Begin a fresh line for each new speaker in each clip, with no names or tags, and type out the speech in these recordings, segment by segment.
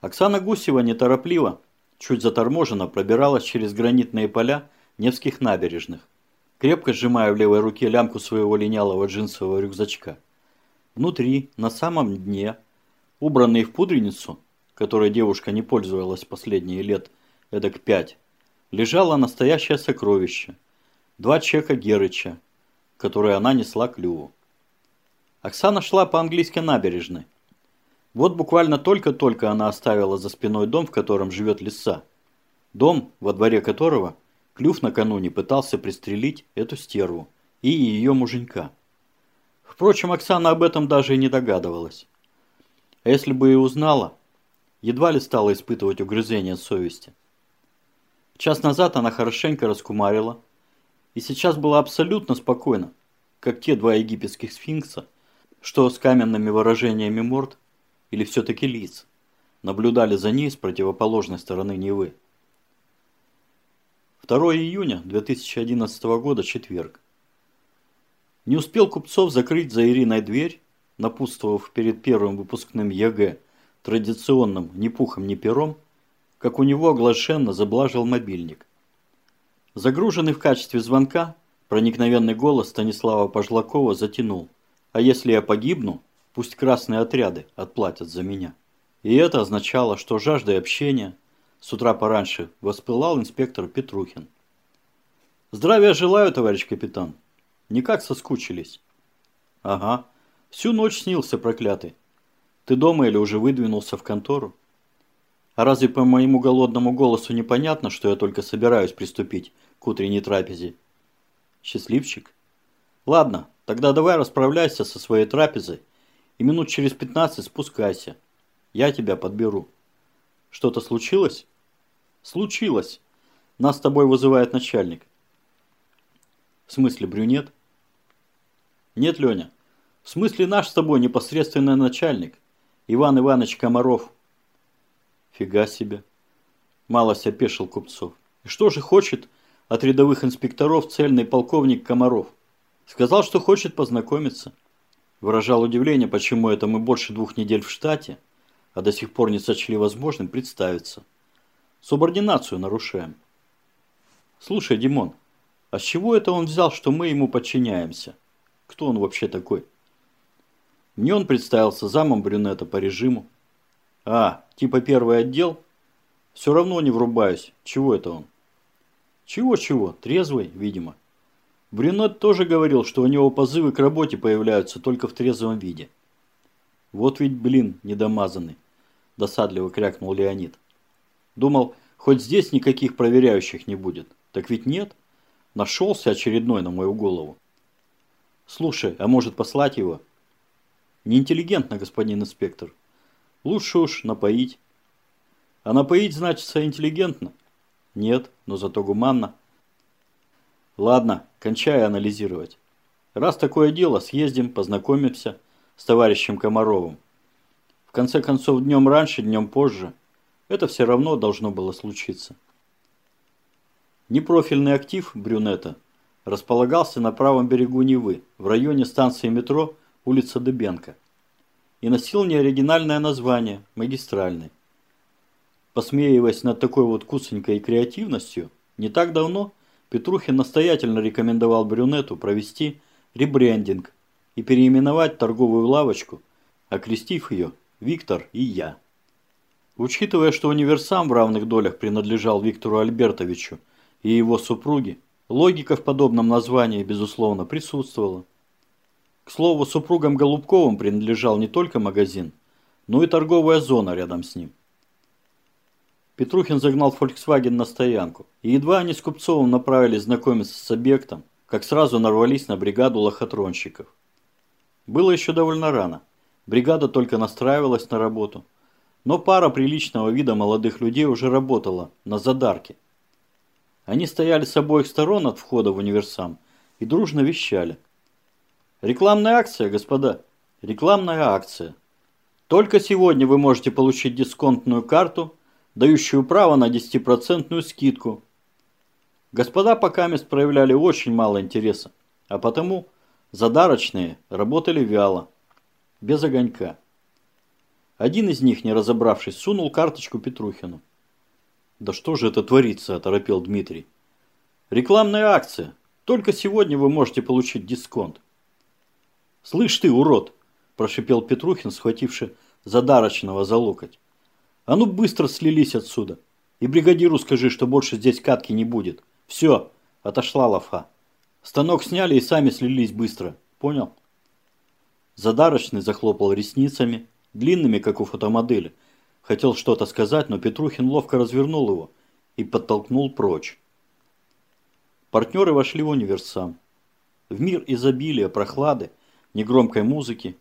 Оксана Гусева неторопливо, чуть заторможенно пробиралась через гранитные поля Невских набережных, крепко сжимая в левой руке лямку своего линялого джинсового рюкзачка. Внутри, на самом дне, убранный в пудреницу, которой девушка не пользовалась последние лет эдак пять, лежало настоящее сокровище. Два чека Герыча, которые она несла к Льву. Оксана шла по английской набережной. Вот буквально только-только она оставила за спиной дом, в котором живет лиса. Дом, во дворе которого Клюв накануне пытался пристрелить эту стерву и ее муженька. Впрочем, Оксана об этом даже и не догадывалась. А если бы и узнала, едва ли стала испытывать угрызение совести. Час назад она хорошенько раскумарила и сейчас была абсолютно спокойна, как те два египетских сфинкса, что с каменными выражениями морд или все-таки лиц наблюдали за ней с противоположной стороны Невы. 2 июня 2011 года, четверг. Не успел Купцов закрыть за Ириной дверь, напутствовав перед первым выпускным ЕГЭ традиционным ни пухом, ни пером, как у него оглашенно заблажил мобильник. Загруженный в качестве звонка, проникновенный голос Станислава Пожлакова затянул. «А если я погибну, пусть красные отряды отплатят за меня». И это означало, что жаждой общения с утра пораньше воспылал инспектор Петрухин. «Здравия желаю, товарищ капитан. Никак соскучились?» «Ага. Всю ночь снился, проклятый. Ты дома или уже выдвинулся в контору?» А разве по моему голодному голосу непонятно, что я только собираюсь приступить к утренней трапезе? Счастливчик? Ладно, тогда давай расправляйся со своей трапезой и минут через пятнадцать спускайся. Я тебя подберу. Что-то случилось? Случилось. Нас с тобой вызывает начальник. В смысле брюнет? Нет, Леня. В смысле наш с тобой непосредственный начальник. Иван Иванович Комаров. Фига себе. Малость опешил Купцов. И что же хочет от рядовых инспекторов цельный полковник Комаров? Сказал, что хочет познакомиться. Выражал удивление, почему это мы больше двух недель в штате, а до сих пор не сочли возможным представиться. Субординацию нарушаем. Слушай, Димон, а с чего это он взял, что мы ему подчиняемся? Кто он вообще такой? Мне он представился замом брюнета по режиму. А, типа первый отдел? Все равно не врубаюсь. Чего это он? Чего-чего? Трезвый, видимо. Брюнет тоже говорил, что у него позывы к работе появляются только в трезвом виде. Вот ведь, блин, недомазанный. Досадливо крякнул Леонид. Думал, хоть здесь никаких проверяющих не будет. Так ведь нет. Нашелся очередной на мою голову. Слушай, а может послать его? Неинтеллигентно, господин инспектор. Лучше уж напоить. А напоить значится интеллигентно? Нет, но зато гуманно. Ладно, кончай анализировать. Раз такое дело, съездим, познакомимся с товарищем Комаровым. В конце концов, днем раньше, днем позже. Это все равно должно было случиться. Непрофильный актив брюнета располагался на правом берегу Невы, в районе станции метро улица Дыбенко и носил неоригинальное название – магистральный. Посмеиваясь над такой вот кусонькой креативностью, не так давно Петрухин настоятельно рекомендовал брюнету провести ребрендинг и переименовать торговую лавочку, окрестив ее «Виктор и я». Учитывая, что универсам в равных долях принадлежал Виктору Альбертовичу и его супруге, логика в подобном названии, безусловно, присутствовала. К слову, супругам Голубковым принадлежал не только магазин, но и торговая зона рядом с ним. Петрухин загнал Volkswagen на стоянку, и едва они с Купцовым направились знакомиться с объектом, как сразу нарвались на бригаду лохотронщиков. Было еще довольно рано. Бригада только настраивалась на работу. Но пара приличного вида молодых людей уже работала на задарке. Они стояли с обоих сторон от входа в универсам и дружно вещали. Рекламная акция, господа. Рекламная акция. Только сегодня вы можете получить дисконтную карту, дающую право на 10% скидку. Господа пока мест проявляли очень мало интереса, а потому задарочные работали вяло, без огонька. Один из них, не разобравшись, сунул карточку Петрухину. «Да что же это творится?» – оторопел Дмитрий. «Рекламная акция. Только сегодня вы можете получить дисконт». «Слышь ты, урод!» – прошипел Петрухин, схвативший задарочного за локоть. «А ну быстро слились отсюда. И бригадиру скажи, что больше здесь катки не будет. Все, отошла лафа. Станок сняли и сами слились быстро. Понял?» Задарочный захлопал ресницами, длинными, как у фотомодели. Хотел что-то сказать, но Петрухин ловко развернул его и подтолкнул прочь. Партнеры вошли в универсам. В мир изобилия, прохлады, негромкой музыки,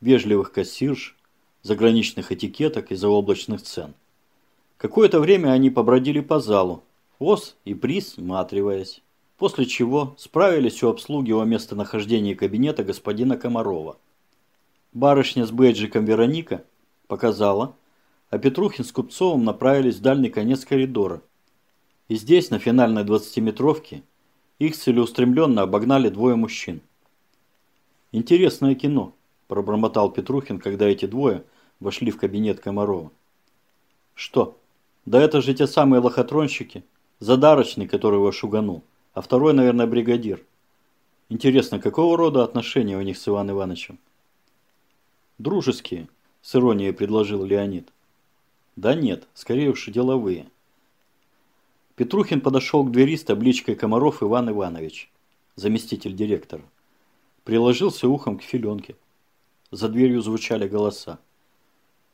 вежливых кассирш, заграничных этикеток и заоблачных цен. Какое-то время они побродили по залу, ос и приз, матриваясь, после чего справились у обслуги о местонахождении кабинета господина Комарова. Барышня с бейджиком Вероника показала, а Петрухин с Купцовым направились в дальний конец коридора. И здесь, на финальной двадцатиметровке, их целеустремленно обогнали двое мужчин. «Интересное кино», – пробормотал Петрухин, когда эти двое вошли в кабинет Комарова. «Что? Да это же те самые лохотронщики. Задарочный, который его шуганул, а второй, наверное, бригадир. Интересно, какого рода отношения у них с Иваном Ивановичем?» «Дружеские», – с иронией предложил Леонид. «Да нет, скорее уж деловые». Петрухин подошел к двери с табличкой «Комаров Иван Иванович», заместитель директора. Приложился ухом к филенке. За дверью звучали голоса.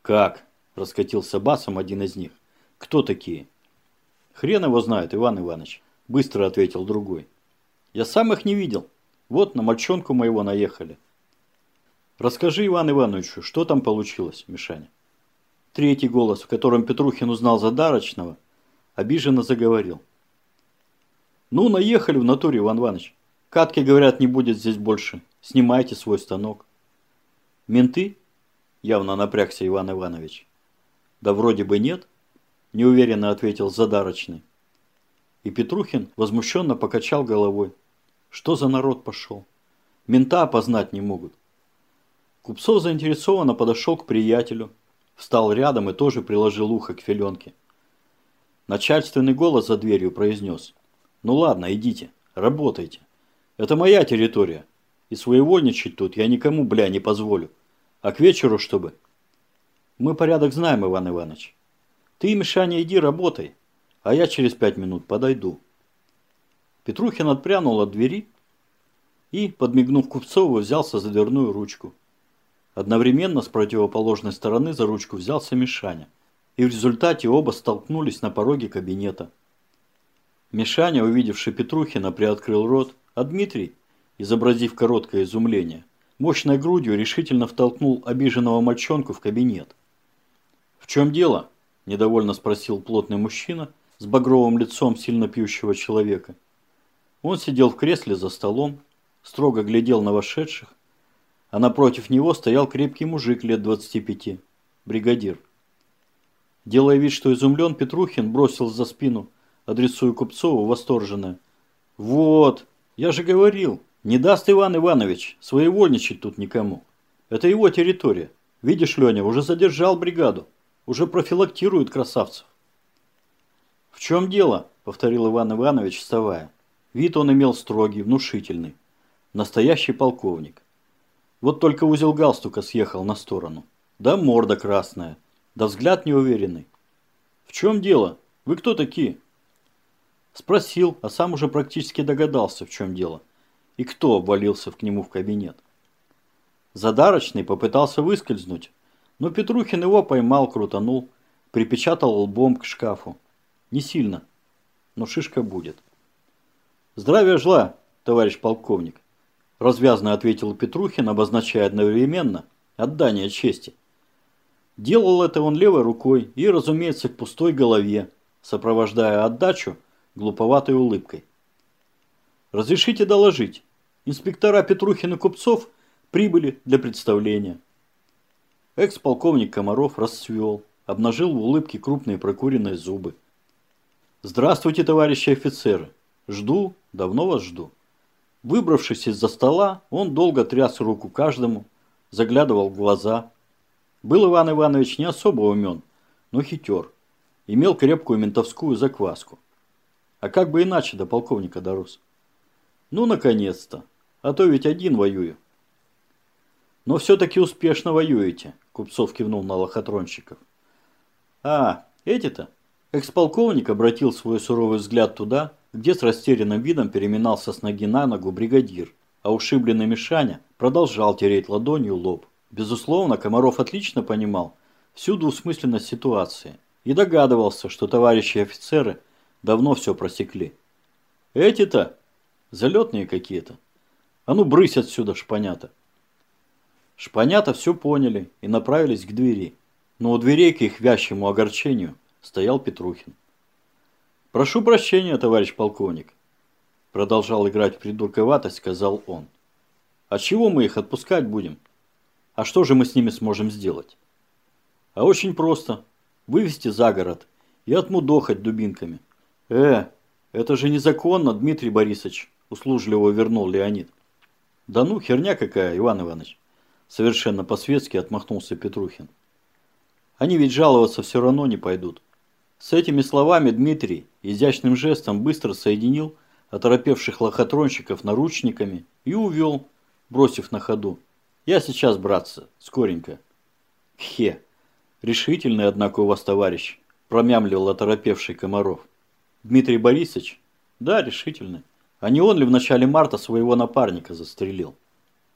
«Как?» – раскатился басом один из них. «Кто такие?» «Хрен его знает, Иван Иванович», – быстро ответил другой. «Я сам их не видел. Вот на мальчонку моего наехали. Расскажи Иван Ивановичу, что там получилось, Мишаня? Третий голос, в котором Петрухин узнал Задарочного, обиженно заговорил. Ну, наехали в натуре, Иван Иванович. Катки, говорят, не будет здесь больше. Снимайте свой станок. Менты? Явно напрягся Иван Иванович. Да вроде бы нет, неуверенно ответил Задарочный. И Петрухин возмущенно покачал головой. Что за народ пошел? Мента опознать не могут. Купцов заинтересованно подошел к приятелю, встал рядом и тоже приложил ухо к филенке. Начальственный голос за дверью произнес. «Ну ладно, идите, работайте. Это моя территория, и своевольничать тут я никому, бля, не позволю. А к вечеру чтобы...» «Мы порядок знаем, Иван Иванович. Ты, Мишаня, иди работай, а я через пять минут подойду». Петрухин отпрянул от двери и, подмигнув Купцову, взялся за дверную ручку. Одновременно с противоположной стороны за ручку взялся Мишаня. И в результате оба столкнулись на пороге кабинета. Мишаня, увидевший Петрухина, приоткрыл рот, а Дмитрий, изобразив короткое изумление, мощной грудью решительно втолкнул обиженного мальчонку в кабинет. «В чем дело?» – недовольно спросил плотный мужчина с багровым лицом сильно пьющего человека. Он сидел в кресле за столом, строго глядел на вошедших а напротив него стоял крепкий мужик лет 25, бригадир. Делая вид, что изумлен, Петрухин бросил за спину, адресуя Купцову восторженное. «Вот, я же говорил, не даст Иван Иванович своевольничать тут никому. Это его территория. Видишь, Леня, уже задержал бригаду, уже профилактирует красавцев». «В чем дело?» – повторил Иван Иванович, вставая. Вид он имел строгий, внушительный. Настоящий полковник. Вот только узел галстука съехал на сторону. Да морда красная. Да взгляд неуверенный. В чем дело? Вы кто такие? Спросил, а сам уже практически догадался, в чем дело. И кто обвалился к нему в кабинет. Задарочный попытался выскользнуть, но Петрухин его поймал, крутанул, припечатал лбом к шкафу. Не сильно, но шишка будет. Здравия жла, товарищ полковник развязно ответил Петрухин, обозначая одновременно отдание чести. Делал это он левой рукой и, разумеется, к пустой голове, сопровождая отдачу глуповатой улыбкой. «Разрешите доложить. Инспектора Петрухин и Купцов прибыли для представления». Экс-полковник Комаров расцвел, обнажил в улыбке крупные прокуренные зубы. «Здравствуйте, товарищи офицеры. Жду, давно вас жду». Выбравшись из-за стола, он долго тряс руку каждому, заглядывал в глаза. Был Иван Иванович не особо умен, но хитер. Имел крепкую ментовскую закваску. А как бы иначе до полковника дорос? Ну, наконец-то. А то ведь один воюю. Но все-таки успешно воюете, Купцов кивнул на лохотронщиков. А, эти-то? Эксполковник обратил свой суровый взгляд туда, где с растерянным видом переминался с ноги на ногу бригадир, а ушибленный Мишаня продолжал тереть ладонью лоб. Безусловно, Комаров отлично понимал всю двусмысленность ситуации и догадывался, что товарищи офицеры давно все просекли. Эти-то залетные какие-то. А ну брысь отсюда, шпанята. Шпанята все поняли и направились к двери. Но у дверей к их вящему огорчению стоял Петрухин. «Прошу прощения, товарищ полковник», – продолжал играть придурковатость, сказал он. «А чего мы их отпускать будем? А что же мы с ними сможем сделать?» «А очень просто. Вывести за город и отмудохать дубинками». «Э, это же незаконно, Дмитрий Борисович», – услужливо вернул Леонид. «Да ну, херня какая, Иван Иванович». Совершенно по-светски отмахнулся Петрухин. Они ведь жаловаться все равно не пойдут. С этими словами Дмитрий изящным жестом быстро соединил оторопевших лохотронщиков наручниками и увел, бросив на ходу. «Я сейчас, братцы, скоренько». «Хе! Решительный, однако, у вас товарищ», – промямлил оторопевший Комаров. «Дмитрий Борисович?» «Да, решительный. А не он ли в начале марта своего напарника застрелил?»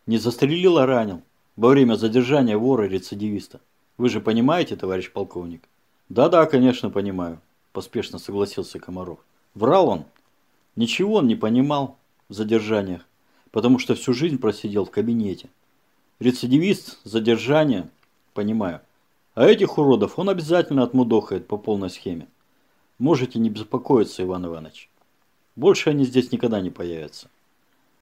«Не застрелил, а ранил. Во время задержания вора-рецидивиста. Вы же понимаете, товарищ полковник?» «Да-да, конечно, понимаю», – поспешно согласился Комаров. «Врал он?» Ничего он не понимал в задержаниях, потому что всю жизнь просидел в кабинете. Рецидивист, задержание, понимаю. А этих уродов он обязательно отмудохает по полной схеме. Можете не беспокоиться, Иван Иванович. Больше они здесь никогда не появятся.